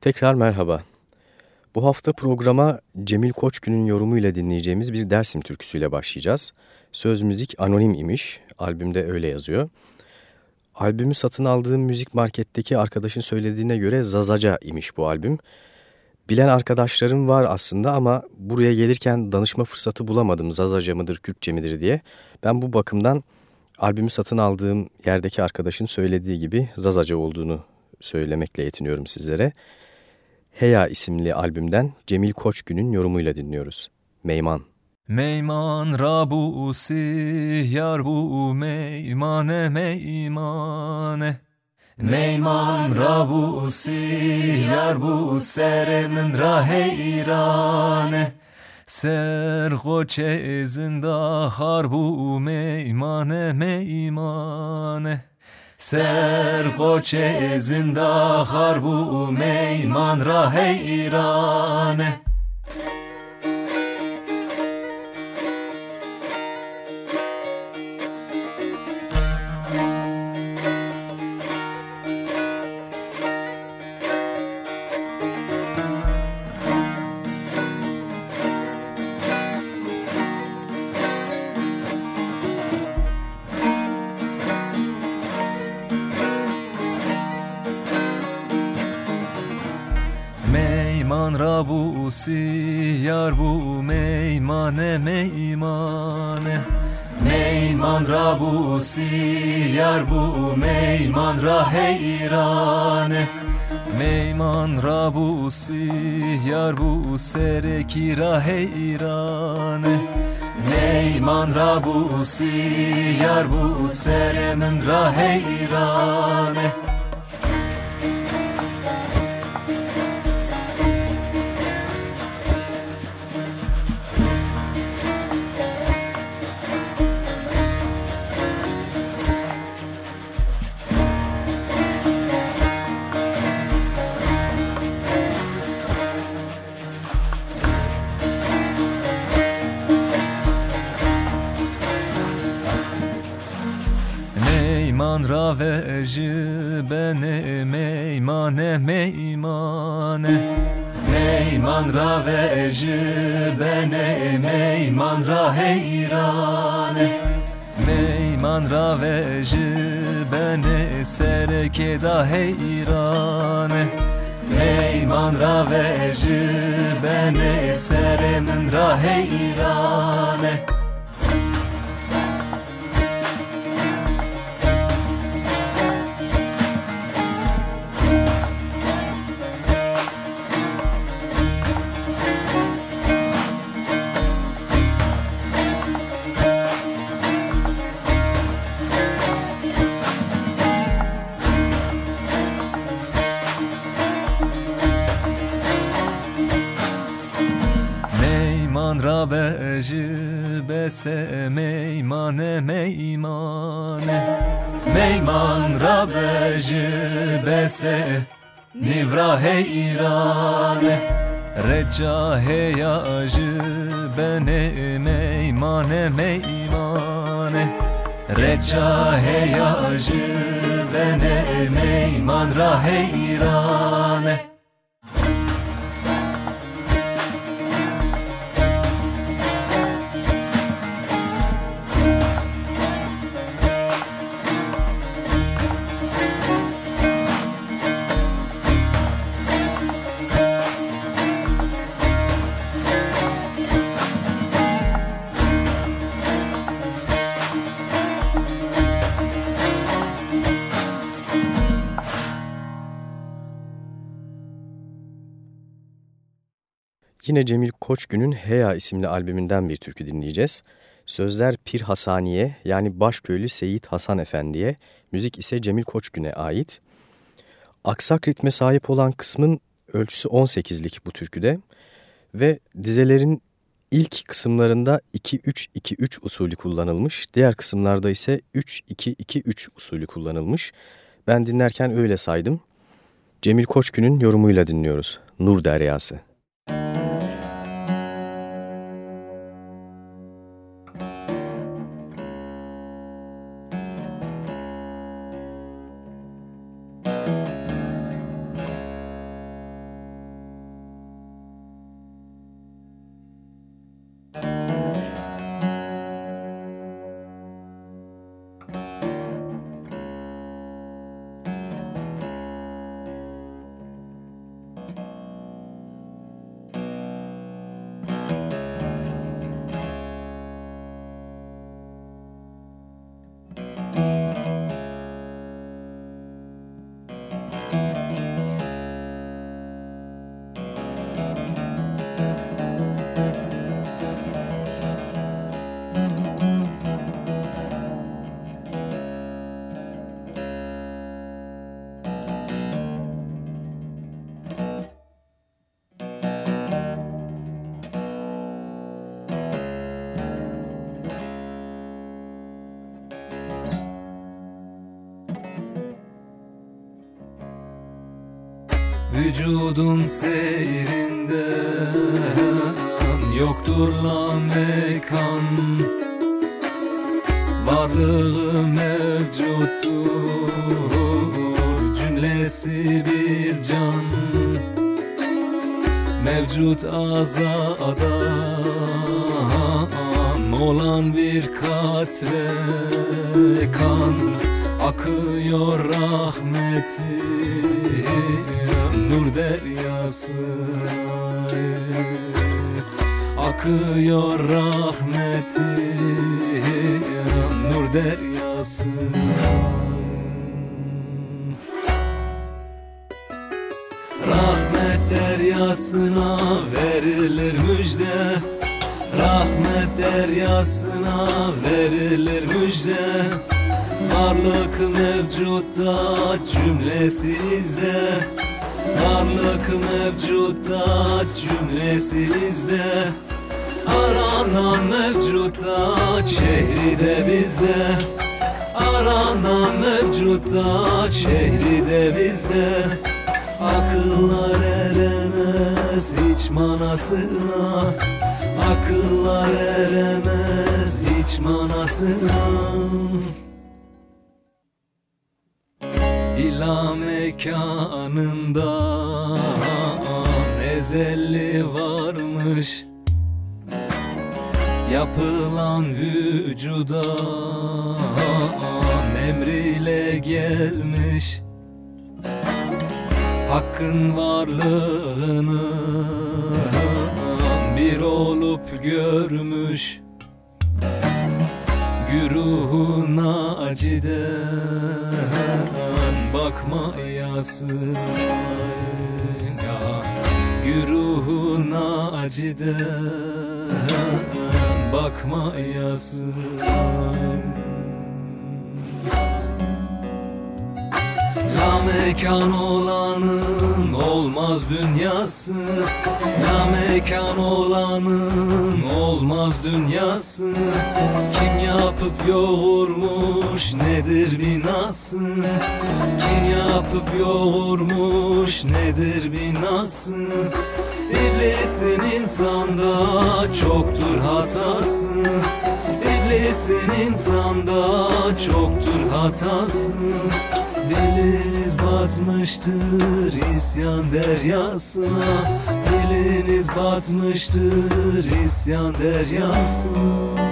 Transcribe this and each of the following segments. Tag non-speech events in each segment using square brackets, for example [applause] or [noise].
Tekrar merhaba. Bu hafta programa Cemil Koçgün'ün yorumuyla dinleyeceğimiz bir Dersim türküsüyle başlayacağız. Söz müzik anonim imiş, albümde öyle yazıyor. Albümü satın aldığım müzik marketteki arkadaşın söylediğine göre Zazaca imiş bu albüm. Bilen arkadaşlarım var aslında ama buraya gelirken danışma fırsatı bulamadım Zazaca mıdır, Kürtçe midir diye. Ben bu bakımdan albümü satın aldığım yerdeki arkadaşın söylediği gibi Zazaca olduğunu söylemekle yetiniyorum sizlere. Heya isimli albümden Cemil Koçgün'ün yorumuyla dinliyoruz. Meyman. Meyman rabusi yar bu meymane meymane Meyman rabusi yar bu seremin raheyrane Ser goçe zinda harbu meymane meymane سر قوچه زنده خار بو میمان راه ایرانه. Rabusi yar bu meyman ra heyrane Meyman Rabusi yar bu sereki ra heyrane Meyman Rabusi yar bu seremin ra heyrane ra vejı bene meymane meymane. Meyman ra vejı bene meyman ra heyrane Meyman ra vejı bene sereke da heyrane. Meyman ra vejı bene seremin ra heyrane bese meymane meymane. Meyman rabejı bese nivra heyrane Reca heyajı bene meymane meymane. Reca heyajı bene meyman ra heyrane Yine Cemil Koçgün'ün Heya isimli albümünden bir türkü dinleyeceğiz. Sözler Pir Hasaniye yani başköylü Seyit Hasan Efendi'ye, müzik ise Cemil Koçgün'e ait. Aksak ritme sahip olan kısmın ölçüsü 18'lik bu türküde ve dizelerin ilk kısımlarında 2-3-2-3 usulü kullanılmış, diğer kısımlarda ise 3-2-2-3 usulü kullanılmış. Ben dinlerken öyle saydım. Cemil Koçgün'ün yorumuyla dinliyoruz. Nur Deryası. Vücudun seyrinde. Yoktur la mekan. Varlığı mevcuttur. Cümlesi bir can. Mevcut azadan Olan bir katre kan. Akıyor rahmeti Nur deryası. Akıyor rahmeti. Nur deryası. Rahmet deryasına verilir müjde. Rahmet deryasına verilir müjde. Varlık mevcutta cümlesi izde Varlık mevcutta cümlesi izde Aranan mevcutta şehri de bizde. Aranan mevcutta şehri de bizde. Akıllar eremez hiç manasına. Akıllar eremez hiç manasına İla mekanında ezelli varmış. Yapılan vücuda emriyle gelmiş. Hakkın varlığını bir olup görmüş. Güruhuna aciden bakmayasın ya Güruhuna aciden bakmayasın La mekan olanın olmaz dünyası. La mekan olanın olmaz dünyası. Kim yapıp yoğurmuş nedir binası? Kim yapıp yoğurmuş nedir binası? İblisin insanda çoktur hatası. İblisin insanda çoktur hatası Diliniz basmıştır isyan deryasına. Diliniz basmıştır isyan deryasına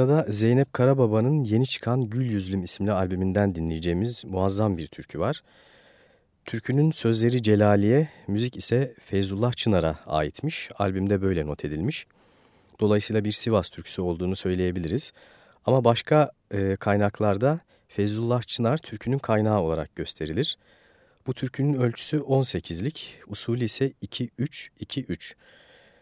Sırada Zeynep Karababa'nın yeni çıkan Gül Yüzlüm isimli albümünden dinleyeceğimiz muazzam bir türkü var. Türkünün sözleri Celaliye, müzik ise Feyzullah Çınar'a aitmiş. Albümde böyle not edilmiş. Dolayısıyla bir Sivas türküsü olduğunu söyleyebiliriz. Ama başka e, kaynaklarda Feyzullah Çınar türkünün kaynağı olarak gösterilir. Bu türkünün ölçüsü 18'lik, usulü ise 2-3-2-3.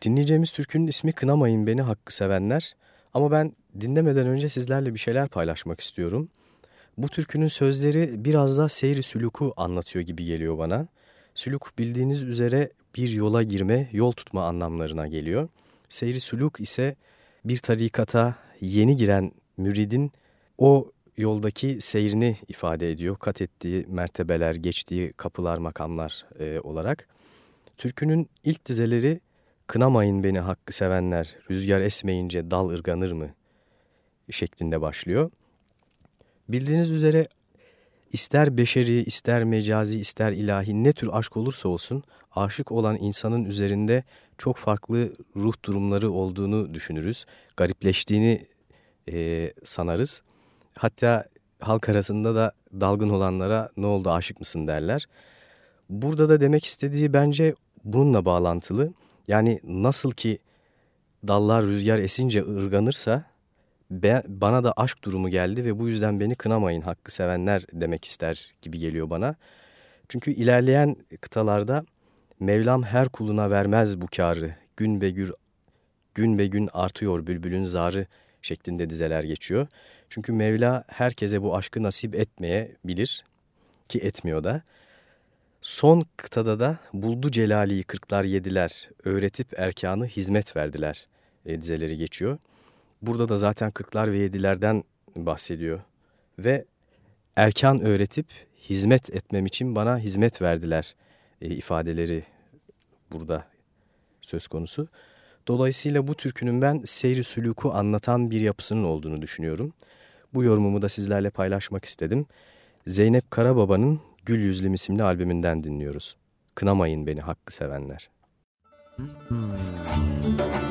Dinleyeceğimiz türkünün ismi Kınamayın Beni Hakkı Sevenler ama ben dinlemeden önce sizlerle bir şeyler paylaşmak istiyorum. Bu türkünün sözleri biraz da seyri süluku anlatıyor gibi geliyor bana. Sülük bildiğiniz üzere bir yola girme, yol tutma anlamlarına geliyor. Seyri sülük ise bir tarikata yeni giren müridin o yoldaki seyrini ifade ediyor. Kat ettiği mertebeler, geçtiği kapılar, makamlar e, olarak. Türkünün ilk dizeleri Kınamayın beni hakkı sevenler, rüzgar esmeyince dal ırganır mı? Şeklinde başlıyor. Bildiğiniz üzere ister beşeri, ister mecazi, ister ilahi ne tür aşk olursa olsun aşık olan insanın üzerinde çok farklı ruh durumları olduğunu düşünürüz. Garipleştiğini e, sanarız. Hatta halk arasında da dalgın olanlara ne oldu aşık mısın derler. Burada da demek istediği bence bununla bağlantılı. Yani nasıl ki dallar rüzgar esince ırganırsa be, bana da aşk durumu geldi ve bu yüzden beni kınamayın hakkı sevenler demek ister gibi geliyor bana. Çünkü ilerleyen kıtalarda Mevlam her kuluna vermez bu karı, gün be gün, gün be gün artıyor bülbülün zarı şeklinde dizeler geçiyor. Çünkü Mevla herkese bu aşkı nasip etmeyebilir ki etmiyor da. Son kıtada da buldu celaliyi kırklar yediler, öğretip erkanı hizmet verdiler e, dizeleri geçiyor. Burada da zaten kırklar ve yedilerden bahsediyor. Ve erkan öğretip hizmet etmem için bana hizmet verdiler e, ifadeleri burada söz konusu. Dolayısıyla bu türkünün ben seyri sülûku anlatan bir yapısının olduğunu düşünüyorum. Bu yorumumu da sizlerle paylaşmak istedim. Zeynep Karababa'nın Gül Yüzlüm isimli albümünden dinliyoruz. Kınamayın beni hakkı sevenler. Hmm.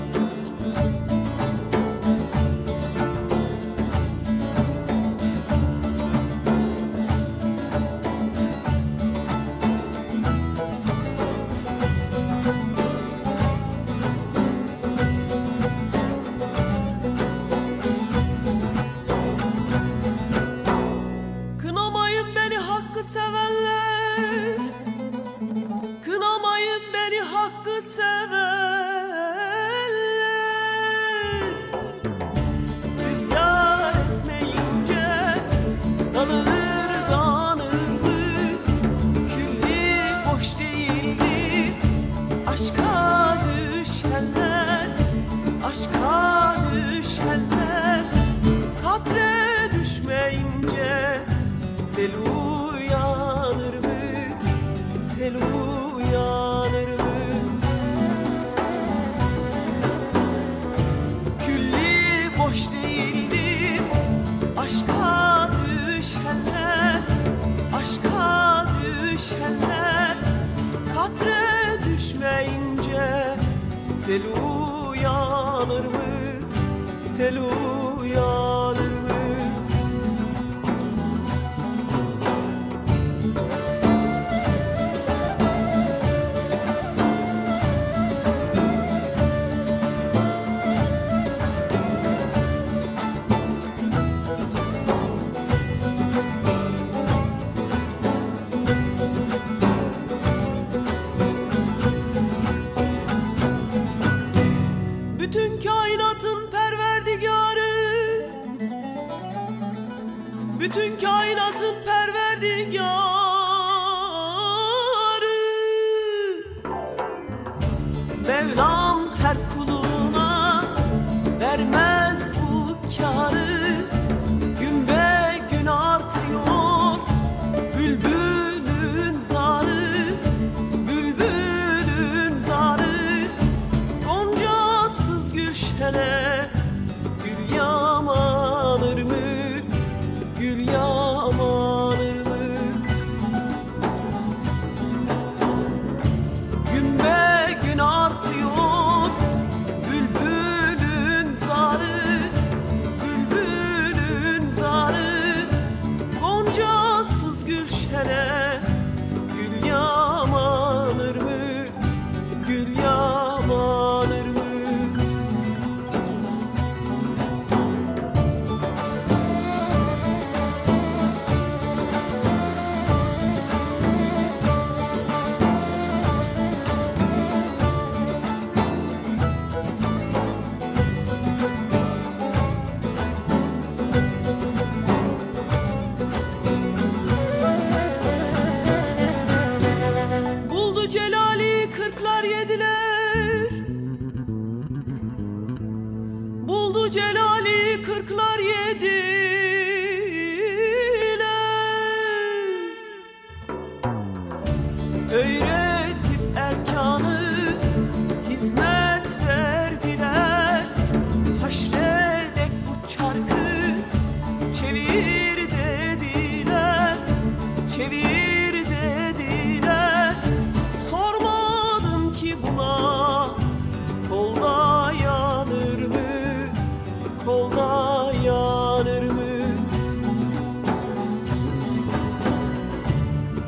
Sel uyanır mı? Sel uyanır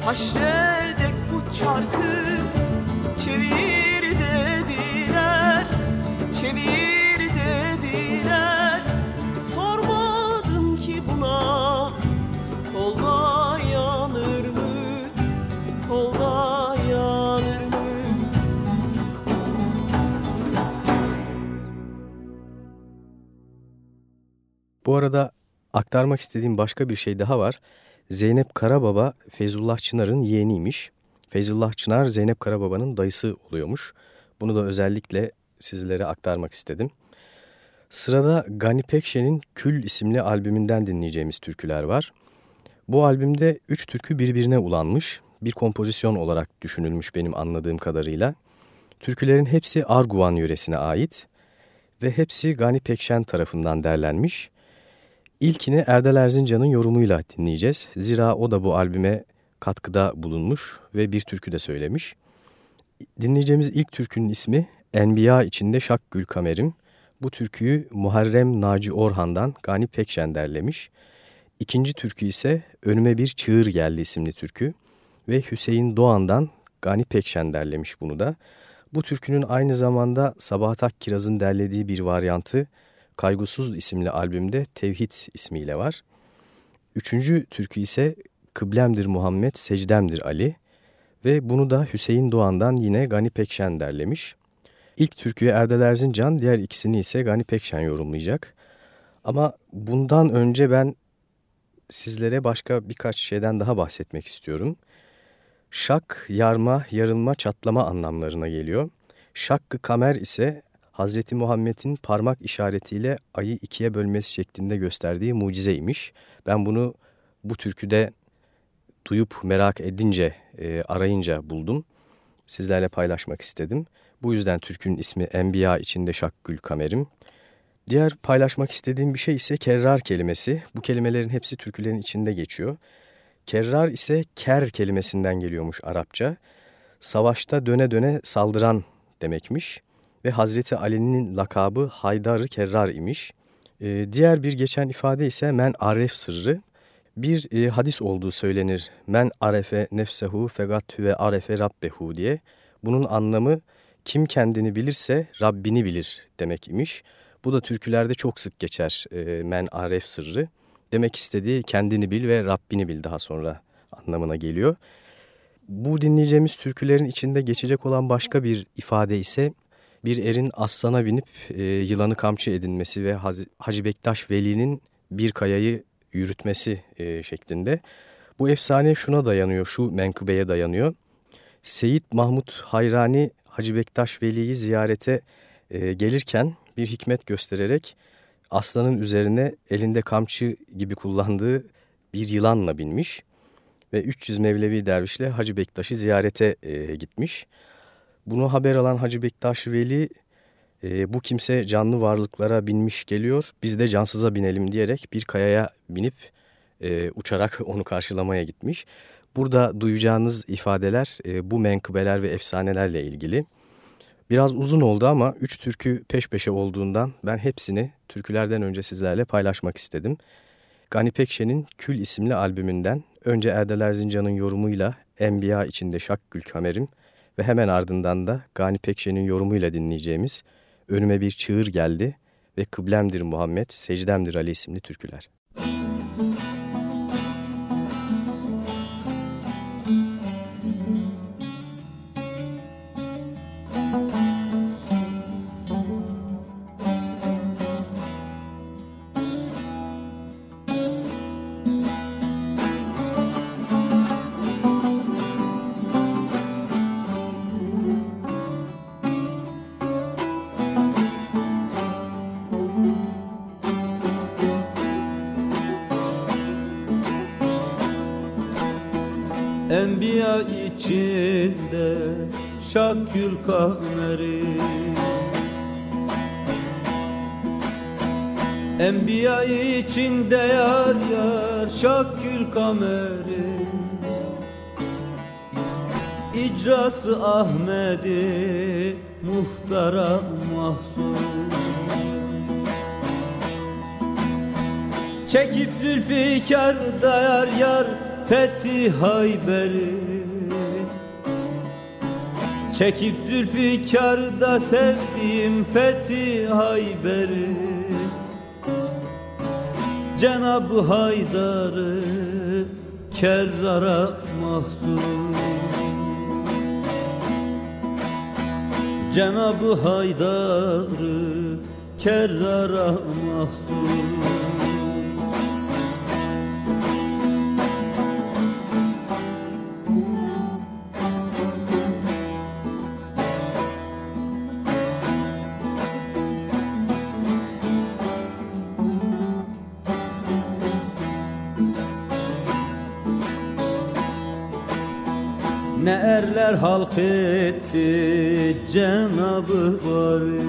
Haşredek bu çarkı çevir dediler Çevir dediler Sormadım ki buna Kolda yanır mı? Kolda yanır mı? Bu arada aktarmak istediğim başka bir şey daha var. Zeynep Karababa Feyzullah Çınar'ın yeğeniymiş. Feyzullah Çınar Zeynep Karababa'nın dayısı oluyormuş. Bunu da özellikle sizlere aktarmak istedim. Sırada Gani Pekşen'in Kül isimli albümünden dinleyeceğimiz türküler var. Bu albümde üç türkü birbirine ulanmış, bir kompozisyon olarak düşünülmüş benim anladığım kadarıyla. Türkülerin hepsi Arguvan yöresine ait ve hepsi Gani Pekşen tarafından derlenmiş. İlkini Erdal Erzincan'ın yorumuyla dinleyeceğiz. Zira o da bu albüme katkıda bulunmuş ve bir türkü de söylemiş. Dinleyeceğimiz ilk türkünün ismi Enbiya içinde Şak Gül Kamerim. Bu türküyü Muharrem Naci Orhan'dan Gani Pekşen derlemiş. İkinci türkü ise Önüme Bir Çığır Geldi isimli türkü ve Hüseyin Doğan'dan Gani Pekşen derlemiş bunu da. Bu türkünün aynı zamanda Sabahat Akkiraz'ın derlediği bir varyantı Kaygusuz isimli albümde Tevhid ismiyle var. Üçüncü türkü ise Kıblemdir Muhammed, Secdemdir Ali ve bunu da Hüseyin Doğan'dan yine Gani Pekşen derlemiş. İlk türküyü Erdal Erzincan, diğer ikisini ise Gani Pekşen yorumlayacak. Ama bundan önce ben sizlere başka birkaç şeyden daha bahsetmek istiyorum. Şak, yarma, yarılma, çatlama anlamlarına geliyor. Şakkı kamer ise Hazreti Muhammed'in parmak işaretiyle ayı ikiye bölmesi şeklinde gösterdiği mucizeymiş. Ben bunu bu türküde duyup merak edince, e, arayınca buldum. Sizlerle paylaşmak istedim. Bu yüzden türkünün ismi Enbiya içinde Şakkül Kamerim. Diğer paylaşmak istediğim bir şey ise kerrar kelimesi. Bu kelimelerin hepsi türkülerin içinde geçiyor. Kerrar ise ker kelimesinden geliyormuş Arapça. Savaşta döne döne saldıran demekmiş ve Hazreti Ali'nin lakabı Haydar-ı Kerrar imiş. Ee, diğer bir geçen ifade ise men aref sırrı. Bir e, hadis olduğu söylenir. Men arefe nefsehu fegat ve arefe rabbehu diye. Bunun anlamı kim kendini bilirse Rabbini bilir demek imiş. Bu da türkülerde çok sık geçer e, men aref sırrı. Demek istediği kendini bil ve Rabbini bil daha sonra anlamına geliyor. Bu dinleyeceğimiz türkülerin içinde geçecek olan başka bir ifade ise bir erin aslana binip e, yılanı kamçı edinmesi ve Hacı Bektaş Veli'nin bir kayayı yürütmesi e, şeklinde. Bu efsane şuna dayanıyor, şu menkıbeye dayanıyor. Seyit Mahmut Hayrani Hacı Bektaş Veli'yi ziyarete e, gelirken bir hikmet göstererek aslanın üzerine elinde kamçı gibi kullandığı bir yılanla binmiş ve 300 Mevlevi dervişle Hacı Bektaş'ı ziyarete e, gitmiş. Bunu haber alan Hacı Bektaş Veli e, bu kimse canlı varlıklara binmiş geliyor biz de cansıza binelim diyerek bir kayaya binip e, uçarak [laughs] onu karşılamaya gitmiş. Burada duyacağınız ifadeler e, bu menkıbeler ve efsanelerle ilgili. Biraz uzun oldu ama üç türkü peş peşe olduğundan ben hepsini türkülerden önce sizlerle paylaşmak istedim. Gani Pekşen'in Kül isimli albümünden önce Erdal Erzincan'ın yorumuyla Enbiya içinde Şakgül Kamerim ve hemen ardından da Gani Pekşen'in yorumuyla dinleyeceğimiz Önüme Bir Çığır Geldi ve Kıblemdir Muhammed, Secdemdir Ali isimli türküler. Şakül kameri Enbiya içinde yar yar şakül kameri. İcrası Ahmedi muhtara mahzun. Çekip zülfikar dayar yar fethi Hayber'i Çekip zülfikar da sevdiğim fethi Hayber'i Cenab-ı Haydar'ı kerrara mahzun. Cenab-ı Haydar'ı kerrara mahzun erler halk etti Cenab-ı Bari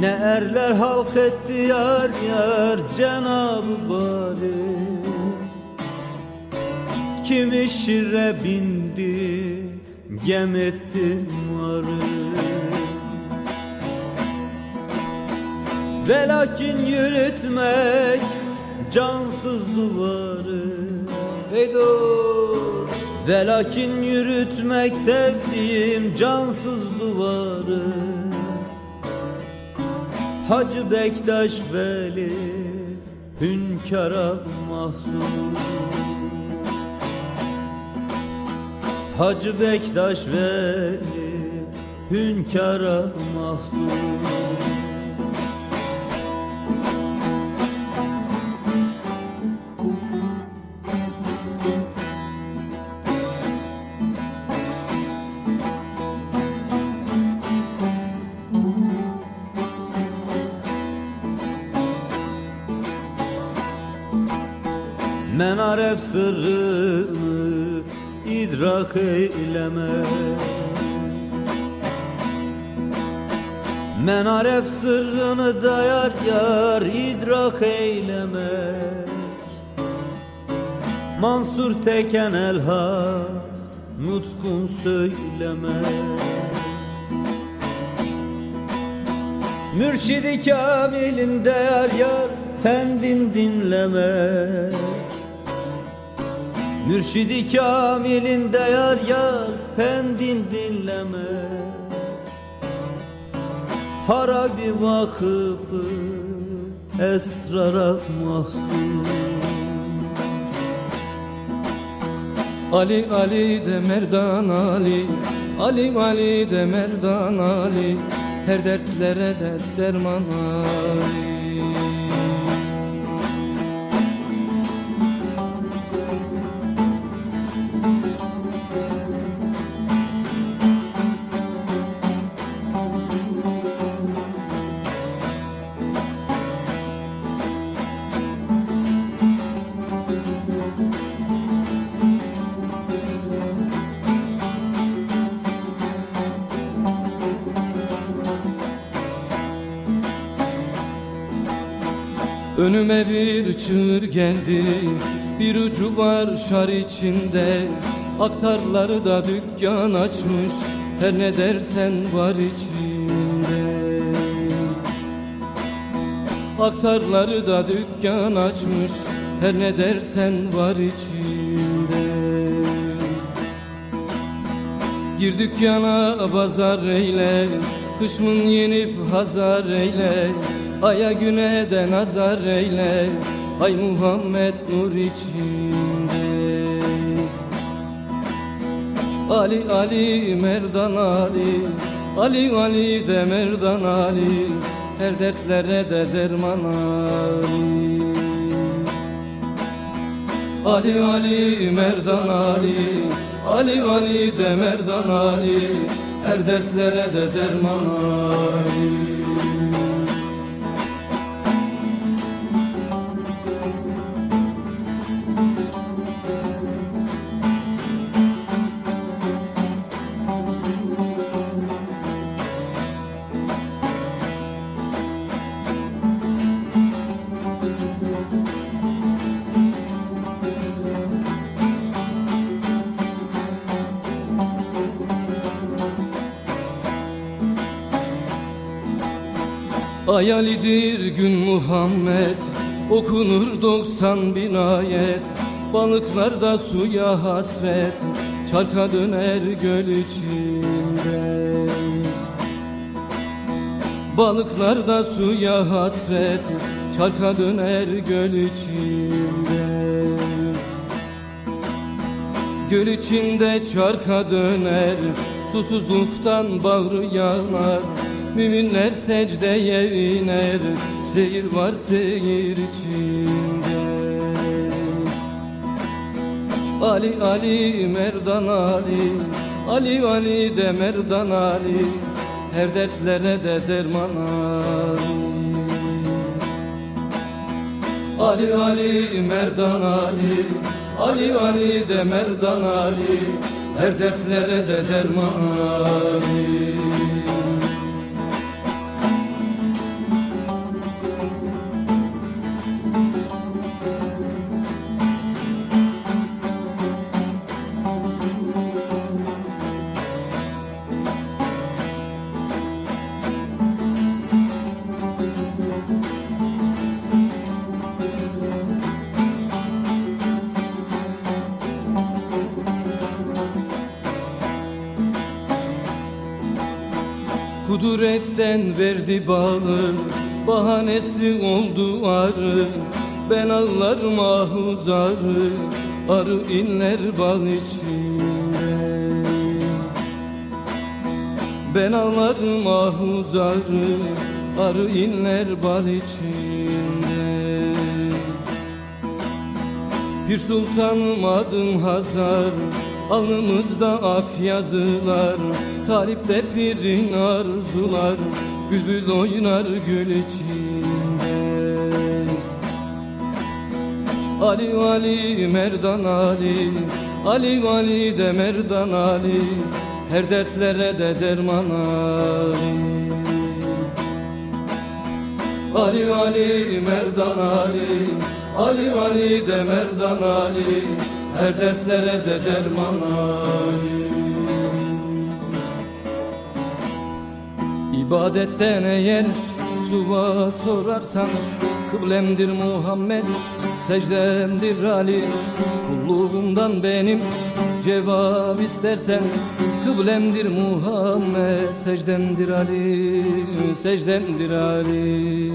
Ne erler halk etti yar yar Cenab-ı Bari Kimi şirre bindi Gem etti marı Velakin yürütmek cansız duvarı Hey dost Velakin yürütmek sevdiğim cansız duvarı. Hacı Bektaş Veli Hünkara mahzun. Hacı Bektaş Veli Hünkara mahzun Menaref sırrını idrak eyleme. Menaref sırrını dayar yar idrak eyleme. Mansur teken elha nutkun söyleme. Mürşidi kamilin değer yar pendin dinleme Mürşidi kamilin değer yar pendin dinleme. Harabi vakıfı esrara mahzun Ali Ali de Merdan Ali Ali Ali de Merdan Ali Her dertlere de derman Ali Önüme bir çığır geldi Bir ucu var şar içinde. Aktarları da dükkan açmış Her ne dersen var içinde. Aktarları da dükkan açmış Her ne dersen var içinde. Gir dükkana pazar eyle Kışmın yenip hazar eyle Aya güne de nazar eyle Ay Muhammed nur içinde. Ali Ali Merdan Ali Ali Ali de Merdan Ali Her dertlere de derman Ali. Ali Ali Merdan Ali Ali Ali de Merdan Ali Her dertlere de derman Ali Hayalidir gün Muhammed. Okunur doksan bin ayet. Balıklar da suya hasret. Çarka döner göl içinde. Balıklar da suya hasret. Çarka döner göl içinde. Göl içinde çarka döner. Susuzluktan bağrı yanar Müminler secdeye iner Seyir var seyir içinde. Ali Ali Merdan Ali Ali Ali de Merdan Ali Her dertlere de derman Ali. Ali Ali Merdan Ali Ali Ali de Merdan Ali Her dertlere de derman Ali Kuduretten verdi bağı Bahanesi oldu arı. Ben ağlarım ahuzarı Arı inler bal içinde. Ben ağlarım ahuzarı Arı inler bal içinde. Bir sultanım adın Hazar Alnımızda ak yazılar Talipte pirin arzular Bülbül oynar gül içinde. Ali Ali Merdan Ali Ali Ali de Merdan Ali Her dertlere de derman Ali. Ali Ali Merdan Ali Ali Ali de Merdan Ali Her dertlere de derman Ali İbadetten eğer suva sorarsan Kıblemdir Muhammed secdemdir Ali. Kulluğumdan benim cevap istersen Kıblemdir Muhammed secdemdir Ali Secdemdir Ali.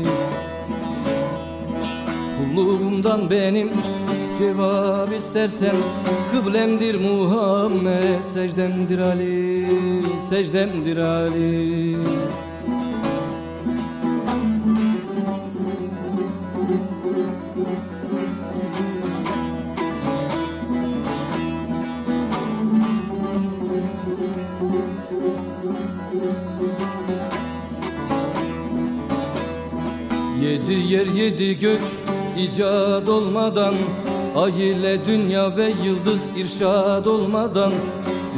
Kulluğumdan benim cevap istersen Kıblemdir Muhammed secdemdir Ali Secdemdir Ali. Yedi yer yedi gök icat olmadan Ay ile dünya ve yıldız irşad olmadan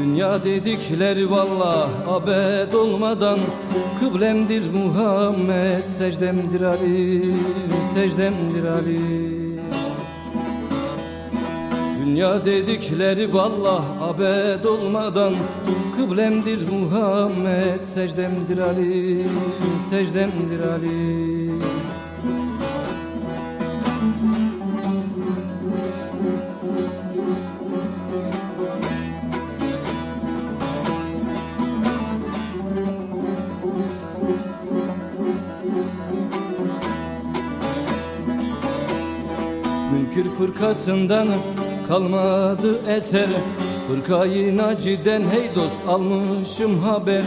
Dünya dedikleri vallah abed olmadan Kıblemdir Muhammed secdemdir Ali Secdemdir Ali. Dünya dedikleri vallah abed olmadan Kıblemdir Muhammed secdemdir Ali Secdemdir Ali Münkür fırkasından kalmadı eser. Fırkayı naciden hey dost almışım haber.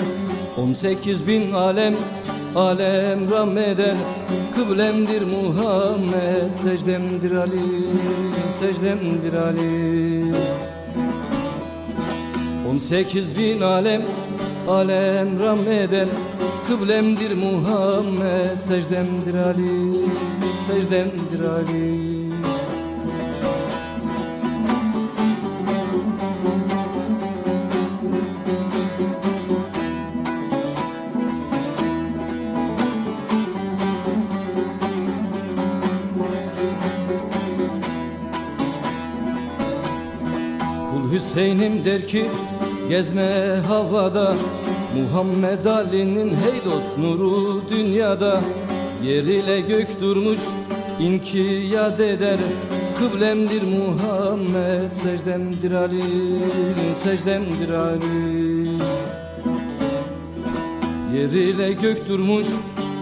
18 bin alem alem rahmeder Kıblemdir Muhammed secdemdir Ali secdemdir Ali. 18 bin alem alem rahmeder Kıblemdir Muhammed secdemdir Ali secdemdir Ali Hüseyin'im der ki gezme havada Muhammed Ali'nin hey dost nuru dünyada. Yer ile gök durmuş inkiyat eder. Kıblemdir Muhammed secdemdir Ali secdemdir Ali. Yer ile gök durmuş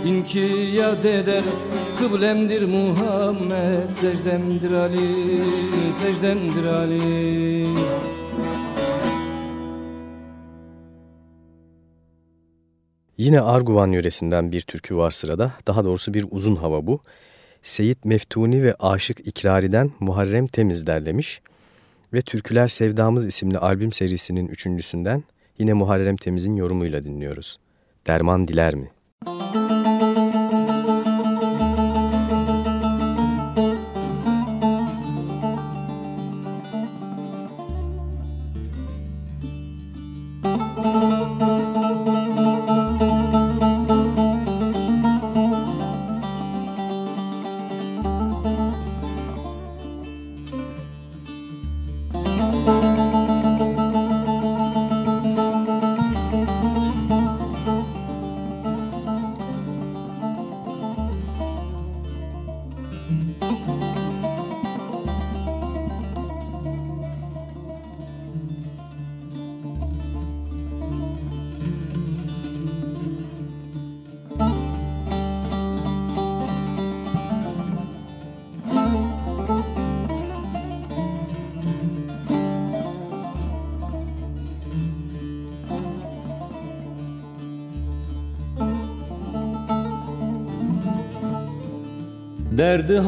inkiyat eder. Kıblemdir Muhammed secdemdir Ali secdemdir Ali Yine Arguvan yöresinden bir türkü var sırada. Daha doğrusu bir uzun hava bu. Seyit Meftuni ve Aşık İkrari'den Muharrem Temiz derlemiş. Ve Türküler Sevdamız isimli albüm serisinin üçüncüsünden yine Muharrem Temiz'in yorumuyla dinliyoruz. Derman diler mi? Müzik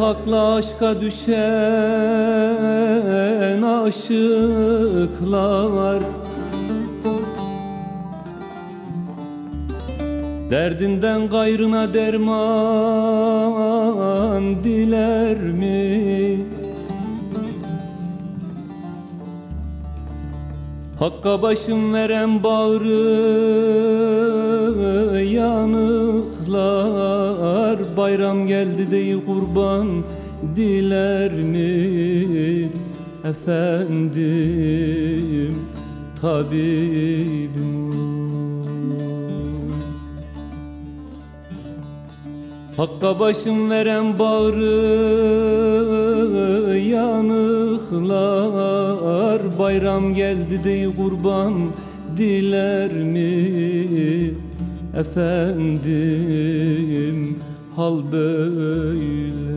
hakla aşka düşen aşıklar Derdinden gayrına derman diler mi? Hakka başım veren bağrı yanıklar Bayram geldi dey kurban diler mi? Efendim tabibim Hakka başım veren bağrı yanıklar. Bayram geldi dey kurban diler mi Efendim hal böyle.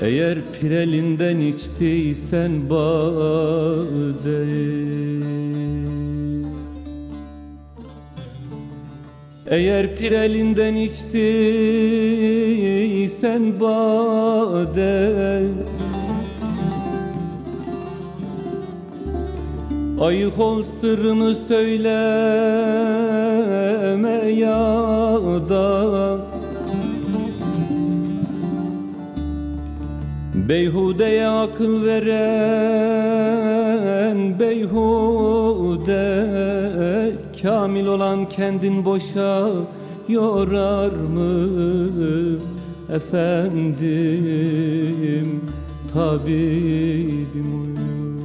Eğer pirelinden içtiysen bade. Eğer pirelinden içtiysen bade Ayık ol sırrını söyleme ya Beyhudeye akıl veren beyhude Kamil olan kendin boşa yorar mı? Efendim tabibim uyur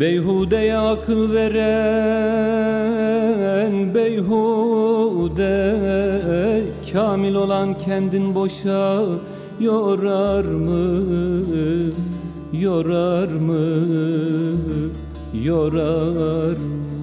Beyhude'ye akıl veren beyhude Kamil olan kendin boşa yorar mı? Yorar mı? Yorar mı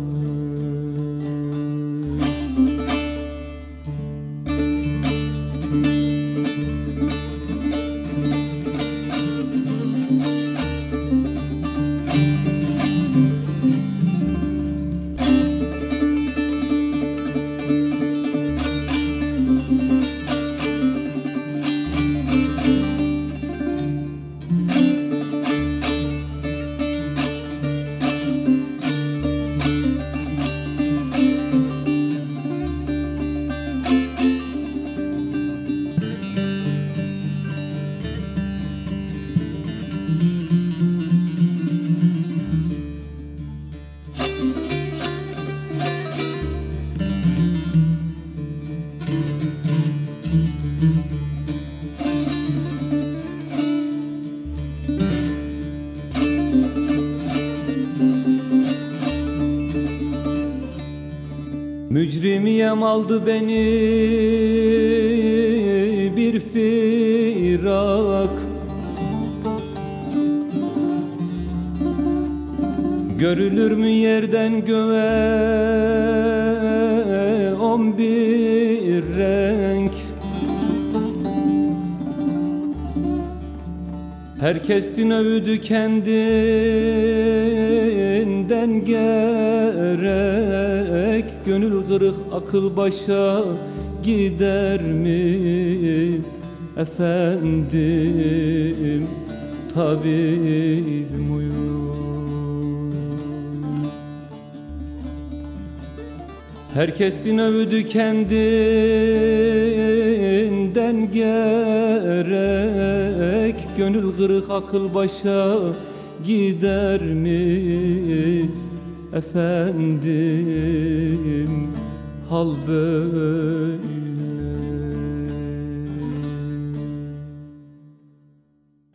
Hicrimiyem aldı beni bir firak. Görülür mü yerden göğe on bir renk? Herkesin övdü kendinden gerek Gönül kırık akıl başa gider mi? Efendim tabibim uyur Herkesin övdü kendinden gerek. Gönül kırık akıl başa gider mi efendim hal böyle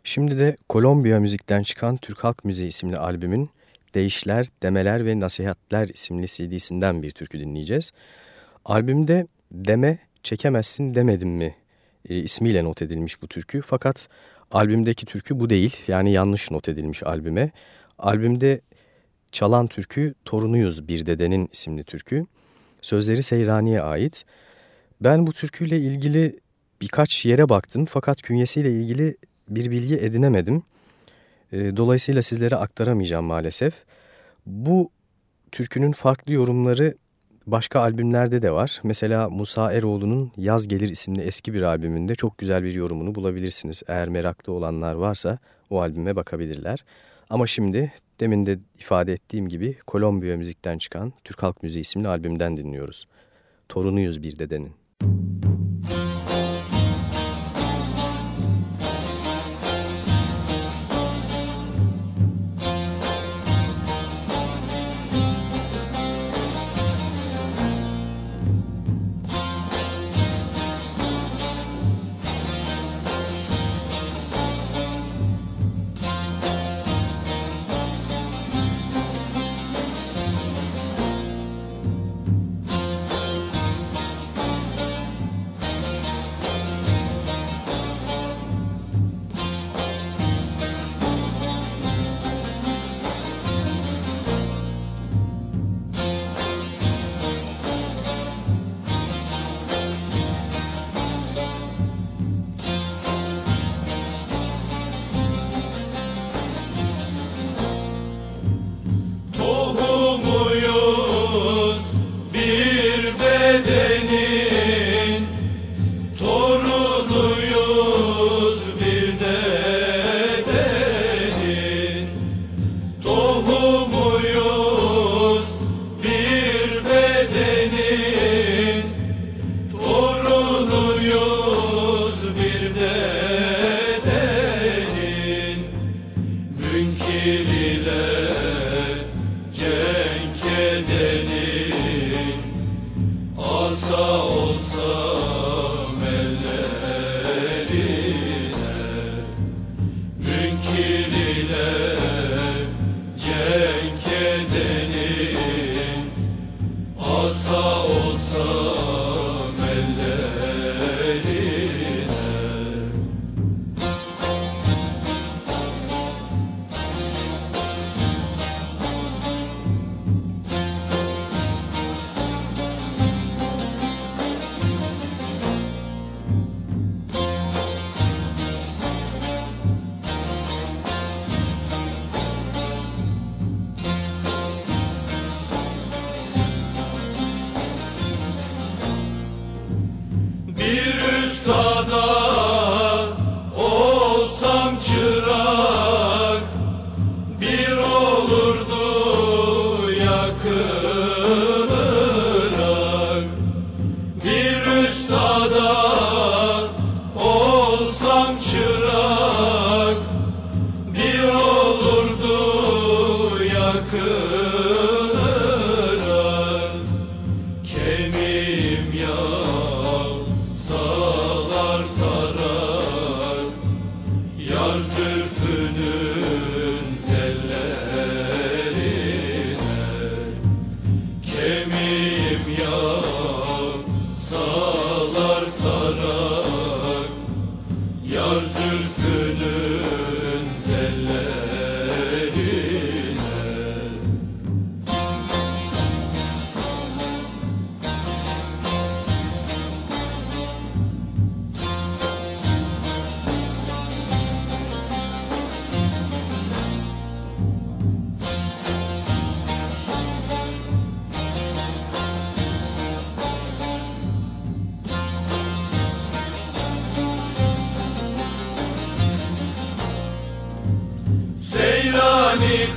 Şimdi de Kolombiya müzikten çıkan Türk Halk Müziği isimli albümün Değişler, Demeler ve Nasihatler isimli CD'sinden bir türkü dinleyeceğiz. Albümde Deme Çekemezsin Demedim mi e, ismiyle not edilmiş bu türkü. Fakat albümdeki türkü bu değil yani yanlış not edilmiş albüme. Albümde çalan türkü Torunuyuz Bir Dedenin isimli türkü. Sözleri Seyrani'ye ait. Ben bu türküyle ilgili birkaç yere baktım fakat künyesiyle ilgili bir bilgi edinemedim. E, dolayısıyla sizlere aktaramayacağım maalesef. Bu türkünün farklı yorumları başka albümlerde de var. Mesela Musa Eroğlu'nun Yaz Gelir isimli eski bir albümünde çok güzel bir yorumunu bulabilirsiniz. Eğer meraklı olanlar varsa o albüme bakabilirler. Ama şimdi demin de ifade ettiğim gibi Kolombiya müzikten çıkan Türk Halk Müziği isimli albümden dinliyoruz. Torunuyuz bir dedenin.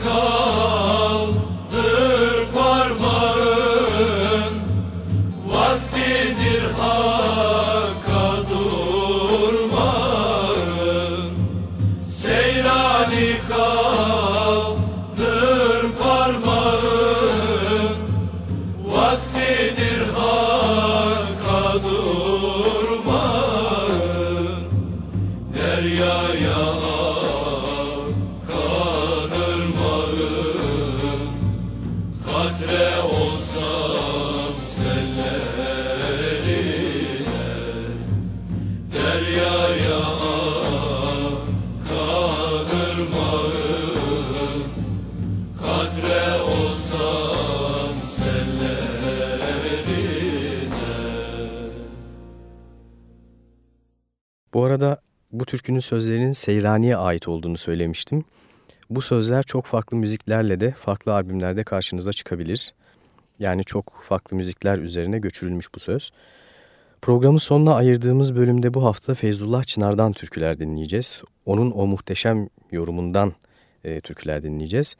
Bu türkünün sözlerinin Seyrani'ye ait olduğunu söylemiştim. Bu sözler çok farklı müziklerle de farklı albümlerde karşınıza çıkabilir. Yani çok farklı müzikler üzerine göçürülmüş bu söz. Programın sonuna ayırdığımız bölümde bu hafta Feyzullah Çınar'dan türküler dinleyeceğiz. Onun o muhteşem yorumundan e, türküler dinleyeceğiz.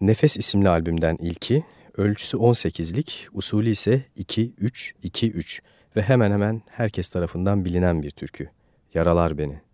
Nefes isimli albümden ilki, ölçüsü 18'lik, usulü ise 2-3-2-3 ve hemen hemen herkes tarafından bilinen bir türkü. Yaralar Beni.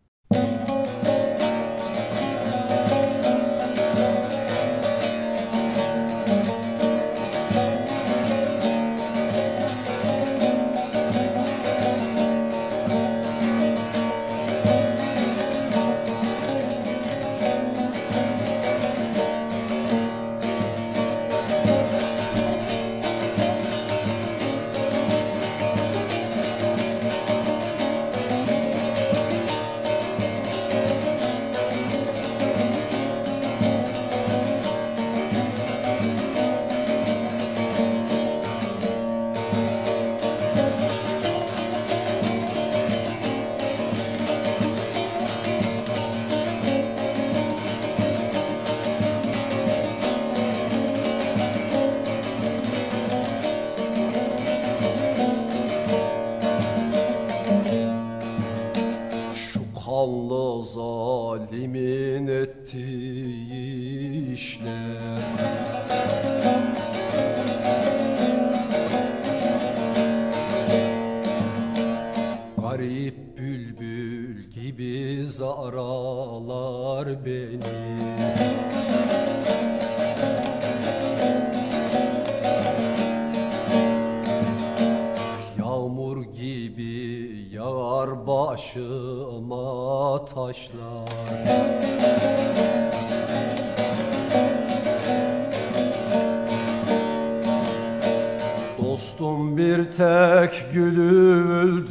Bir tek gülü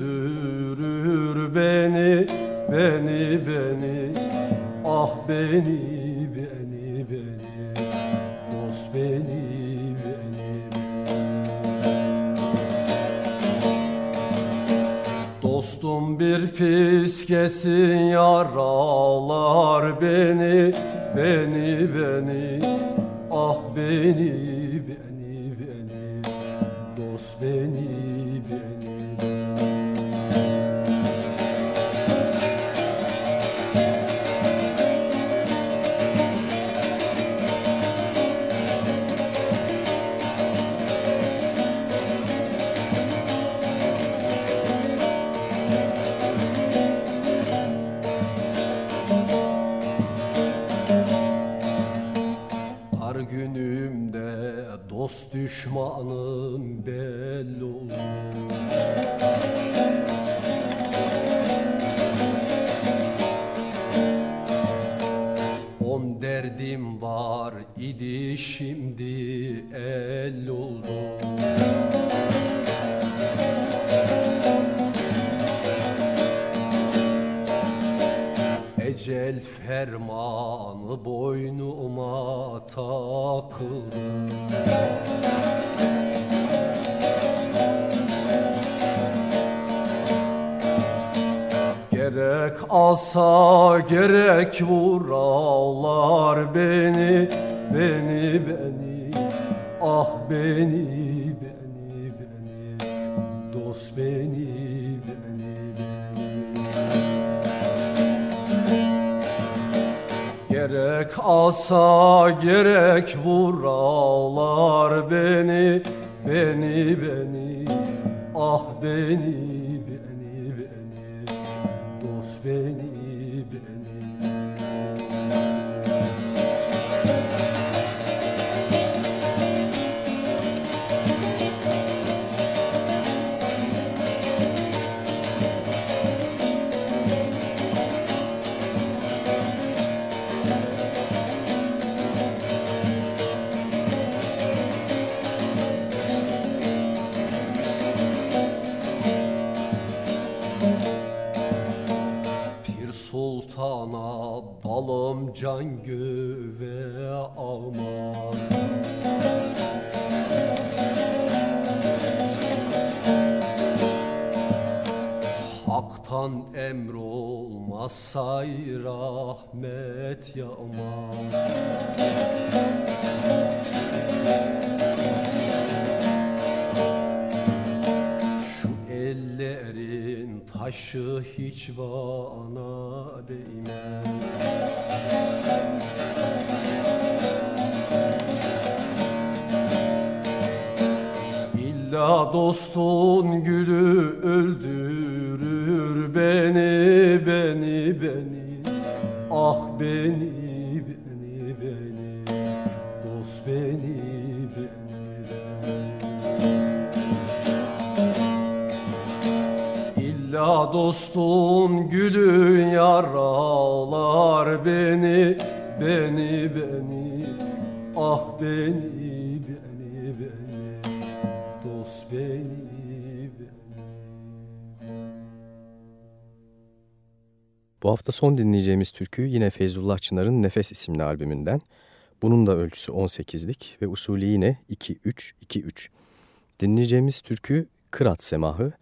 gerek vurarlar beni Beni beni. Ah beni beni beni. Dost beni Gerek asa gerek vuralar beni Beni beni. Ah beni beni beni. Dost beni can göve almaz Hak'tan emr olmazsa rahmet yağmaz ellerin taşı hiç bana değmez. İlla dostun gülü öldürür beni, İlla dostun gülü yaralar beni, beni, beni Ah beni Bu hafta son dinleyeceğimiz türkü yine Feyzullah Çınar'ın Nefes isimli albümünden. Bunun da ölçüsü 18'lik ve usulü yine 2-3-2-3. Dinleyeceğimiz türkü Kırat Semahı.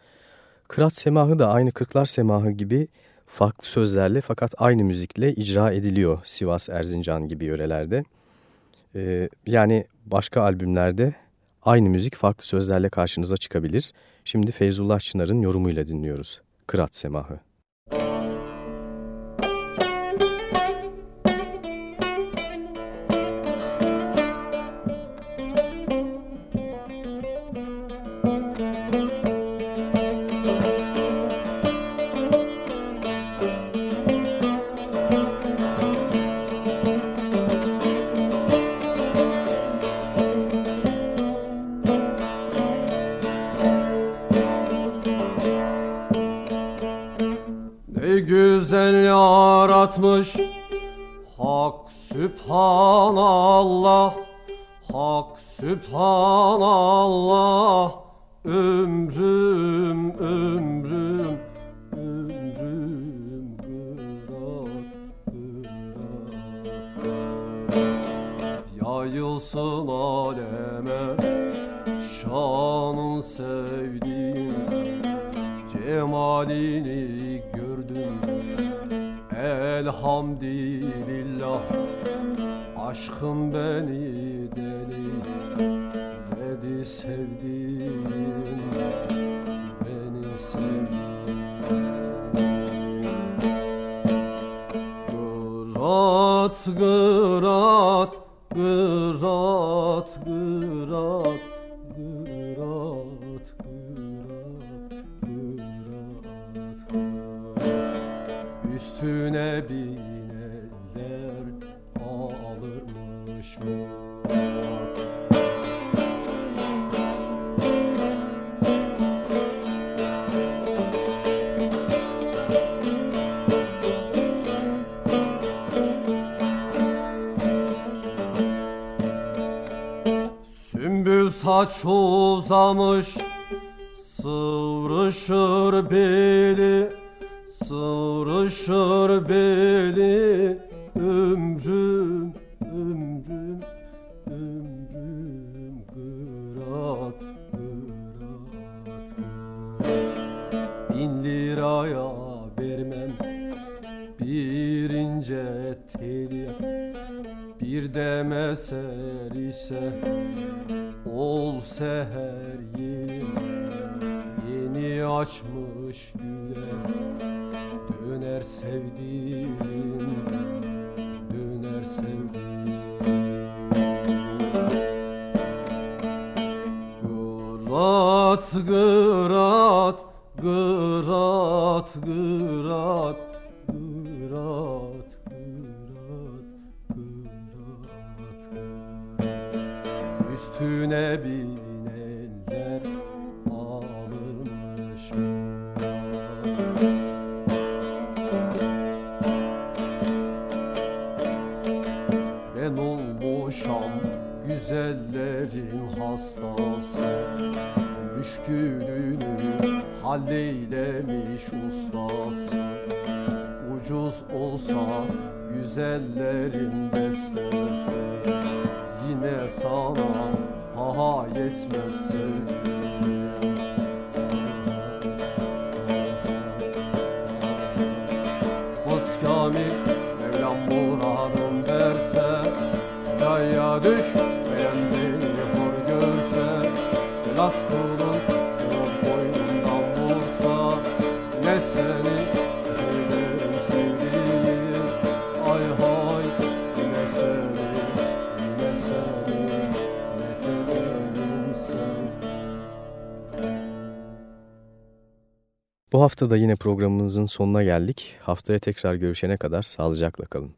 Kırat Semahı da aynı Kırklar Semahı gibi farklı sözlerle fakat aynı müzikle icra ediliyor Sivas, Erzincan gibi yörelerde. Ee, yani başka albümlerde aynı müzik farklı sözlerle karşınıza çıkabilir. Şimdi Feyzullah Çınar'ın yorumuyla dinliyoruz. Kırat Semahı. Ömrüm ömrüm ömrüm bırak bırak Yayılsın aleme şanın sevdiğin cemalini Elhamdülillah Aşkım beni deli Dedi sevdiğim Gırat gırat Gırat gırat üstüne bineler saç uzamış Sıvrışır beli Sıvrışır beli. Ömrüm, ömrüm, ömrüm Kırat, kırat, Bin liraya vermem bir ince teli Bir de meser ise ol seher yeni Yeni açmış güle Döner sevdiğim Döner sevdiğim. Gırat gırat gırat gırat. Üstüne binenler alırmış Ben olmuşam güzellerin hastası. Müşkülünü halleylemiş ustası. Ucuz olsa güzellerin bestesi Yine sana paha yetmez sevgilim Kız Kamil Mevlam muradım verse Selaya düş Bu hafta da yine programımızın sonuna geldik. Haftaya tekrar görüşene kadar sağlıcakla kalın.